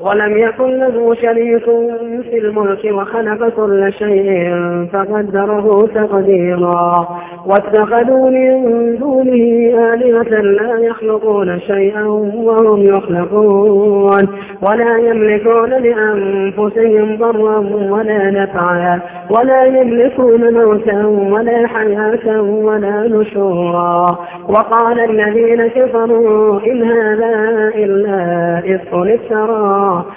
ولم يكن له شريك في الملك وخلق كل شيء فقدره تقديرا. واتخذوا من دونه آلهة لا يخلقون شيئا وهم يخلقون. ولا يملكون لأنفسهم ضرا ولا نفعا. ولا يملكون موتا ولا حياة ولا نشورا. وقال الذين كفروا إن هذا إلا إفق افتراه Allah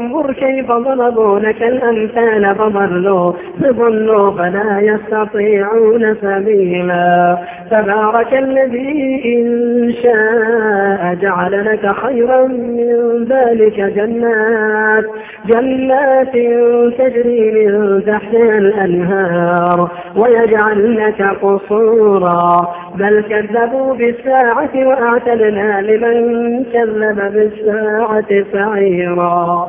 انظر كيف ضربوا لك الأمثال فضلوا فضلوا فلا يستطيعون سبيلا. تبارك الذي إن شاء جعل لك خيرا من ذلك جنات جنات تجري من تحتها الأنهار ويجعل لك قصورا. بل كذبوا بالساعة وأعتدنا لمن كذب بالساعة سعيرا.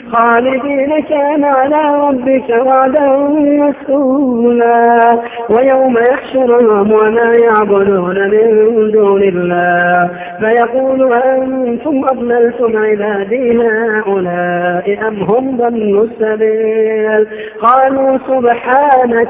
خالدين كان على ربك وعدا مسؤولا ويوم يحشرهم وما يعبدون من دون الله. فيقول أنتم أضللتم عبادي هؤلاء أم هم ضلوا السبيل؟ قالوا سبحانك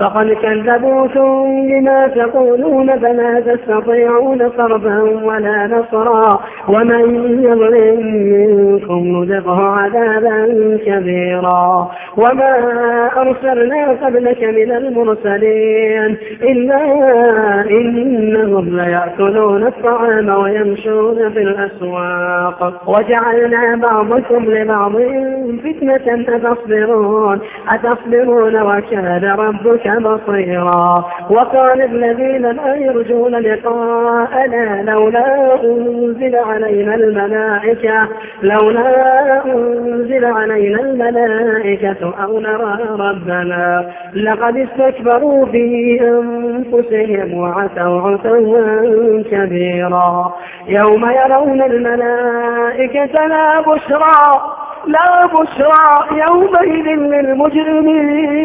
فقد كذبوكم بما تقولون فلا تستطيعون صرفا ولا نصرا. ومن يظلم منكم نذقه عذابا كبيرا. وما أرسلنا قبلك من المرسلين إلا إنهم ليأكلون الطعام ويمشون في الأسواق. وجعلنا بعضكم لبعض فتنة أتصبرون. أتصبرون وكان ربك بصيرا. وقال الذين لا يرجون لقاءنا لولا أنزل علينا الملائكة لولا أنزل علينا الملائكة أو نرى ربنا. لقد استكبروا في أنفسهم وعتوا عتوا كبيرا. يوم يرون الملائكة لا بشرى لا بشرى يومئذ للمجرمين.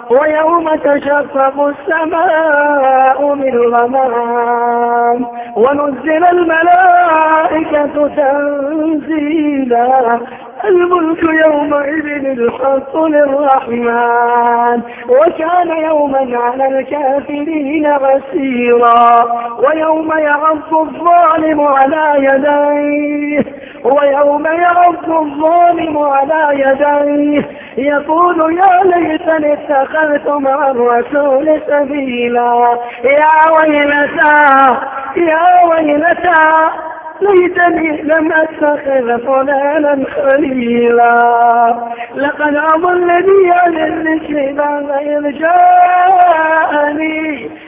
ويوم تشفق السماء بالغمام ونزل الملائكة تنزيلا. الملك يومئذ الحق للرحمن وكان يوما على الكافرين غسيرا ويوم يعض الظالم على يديه ويوم يعض الظالم على يديه يقول يا ليتني اتخذت مع الرسول سبيلا. يا ويلتا يا ويلتا ليتني لم أتخذ فلانا خليلا. لقد أضلني عن الذكر بعد إذ جاءني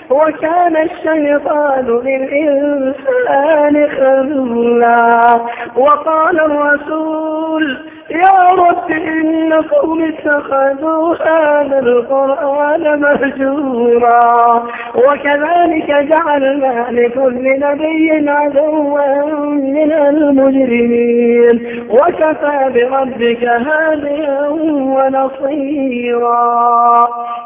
وكان الشيطان للإنسان خذولا وقال الرسول يا رب إن قوم اتخذوا هذا القرآن مهجورا وكذلك جعلنا لكل نبي عدوا من المجرمين وكفى بربك هاديا ونصيرا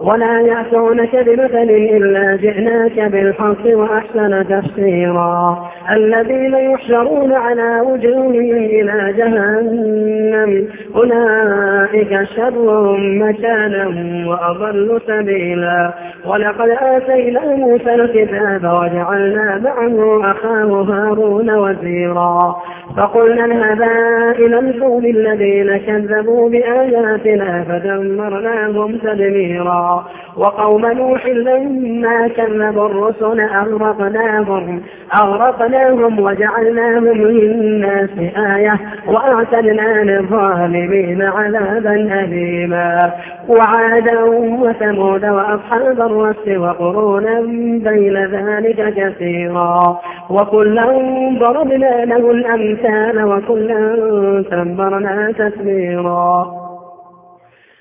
ولا يأتونك بمثل إلا جئناك بالحق وأحسن تفسيرا. الذين يحشرون على وجوههم إلى جهنم أولئك شر مكانا وأضل سبيلا. ولقد آتينا موسى الكتاب وجعلنا معه أخاه هارون وزيرا. فقلنا اذهبا إلى القوم الذين كذبوا بآياتنا فدمرناهم تدميرا. وقوم نوح لما كذبوا الرسل أغرقناهم أغرقناهم وجعلناهم للناس آية وأعتدنا للظالمين عذابا أليما. وعادا وثمود وأصحاب الرس وقرونا بين ذلك كثيرا. وكلا ضربنا له الأمثال وكلا تبرنا تتبيرا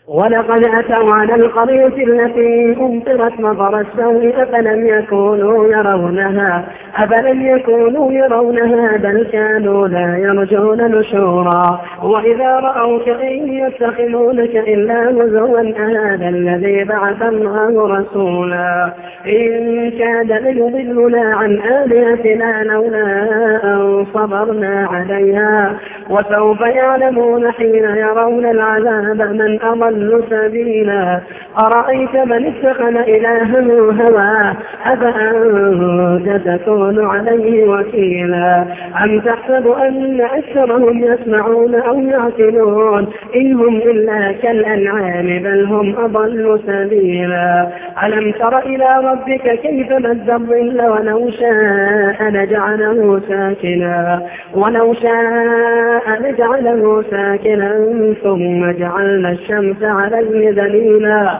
ولقد أتوا على القرية التي أمطرت مطر السوء أفلم يكونوا يرونها. أفلم يكونوا يرونها بل كانوا لا يرجون نشورا وإذا رأوك إن يتخذونك إلا هزوا أهذا الذي بعث الله رسولا إن كاد ليضلنا عن آلهتنا لولا أن صبرنا عليها وسوف يعلمون حين يرون العذاب من أضل سبيلا أرأيت من اتخذ إلهه هواه أفأنت تكون عليه وكيلا. أم تحسب أن أكثرهم يسمعون أو يعقلون؟ إن هم إلا كالأنعام بل هم أضل سبيلا. ألم تر إلى ربك كيف مد الظل ولو شاء لجعله ساكنا؟ ولو شاء لجعله ساكنا ثم جعلنا الشمس عليه دليلا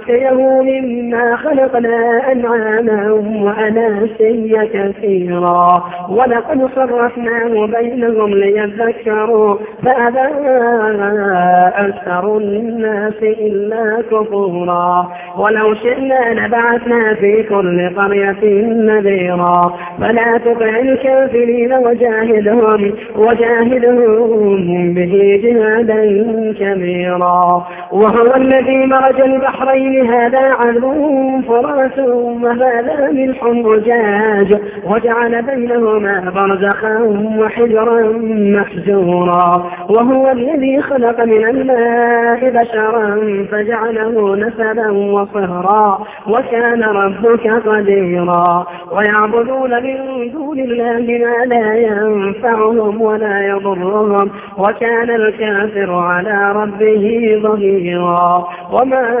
ونسقيه مما خلقنا أنعاما وأناسيا كثيرا. ولقد صرفناه بينهم ليذكروا فأبى أكثر الناس إلا كفورا. ولو شئنا لبعثنا في كل قرية نذيرا. فلا تطع الكافرين وجاهدهم وجاهدهم به جهادا كبيرا. وهو الذي مرج البحرين هذا عذب فرات وهذا ملح أجاج وجعل بينهما برزخا وحجرا محجورا. وهو الذي خلق من الماء بشرا فجعله نسبا وصهرا وكان ربك قديرا. ويعبدون من دون الله ما لا ينفعهم ولا يضرهم وكان الكافر على ربه ظهيرا. وما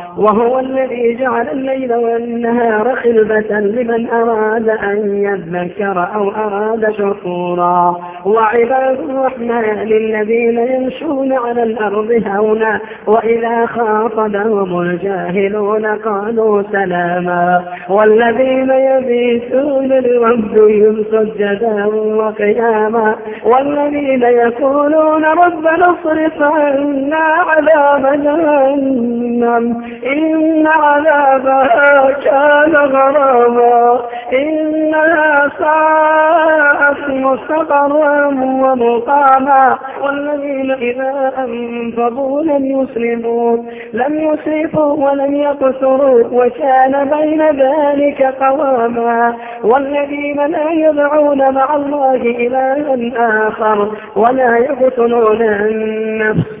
وهو الذي جعل الليل والنهار خلبة لمن أراد أن يذكر أو أراد شكورا. وعباد الرحمن الذين يمشون على الأرض هونا وإذا خاطبهم الجاهلون قالوا سلاما. والذين يبيتون لربهم سجدا وقياما. والذين يقولون ربنا اصرف عنا عذاب جهنم. إن عذابها كان غراما إنها ساءت مستقرا ومقاما. والذين إذا أنفضوا لم يسلموا لم يسرفوا ولم يقصروا وكان بين ذلك قواما. والذين لا يدعون مع الله إلها آخر ولا يقتلون النفس.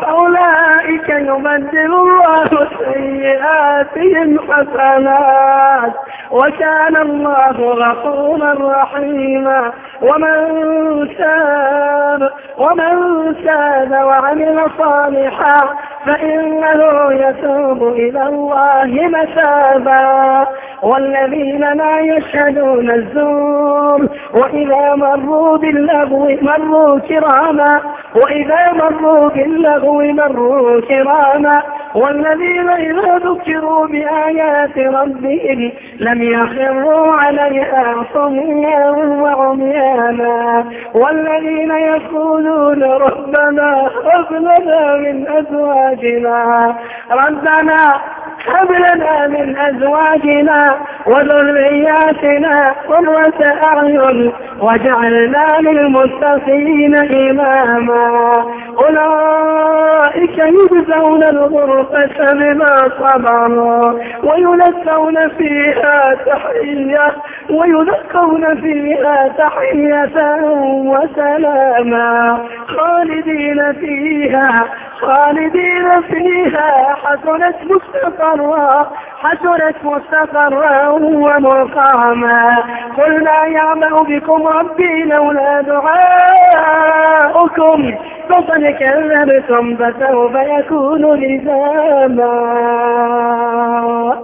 فأولئك يبدل الله سيئاتهم حسنات وكان الله غفورا رحيما ومن تاب ومن تاب وعمل صالحا فإنه يتوب إلى الله متابا والذين لا يشهدون الزور وإذا مروا باللغو مروا كراما وإذا مروا باللغو مروا كراما والذين إذا ذكروا بآيات ربهم لم يخروا عليها صميا وعميانا والذين يقولون ربنا هب لنا من أزواجنا ربنا هب لنا من أزواجنا وذرياتنا قرة أعين واجعلنا للمتقين إماما. أولئك يجزون الغرفة بما صبروا ويلقون فيها تحية ويلقون فيها تحية وسلاما خالدين فيها خالدين فيها حسنت مستقرا حسنت مستقرا ومقاما. قل لا يعمل بكم ربي لولا دعاؤكم فقد كذبتم فسوف يكون لزاما.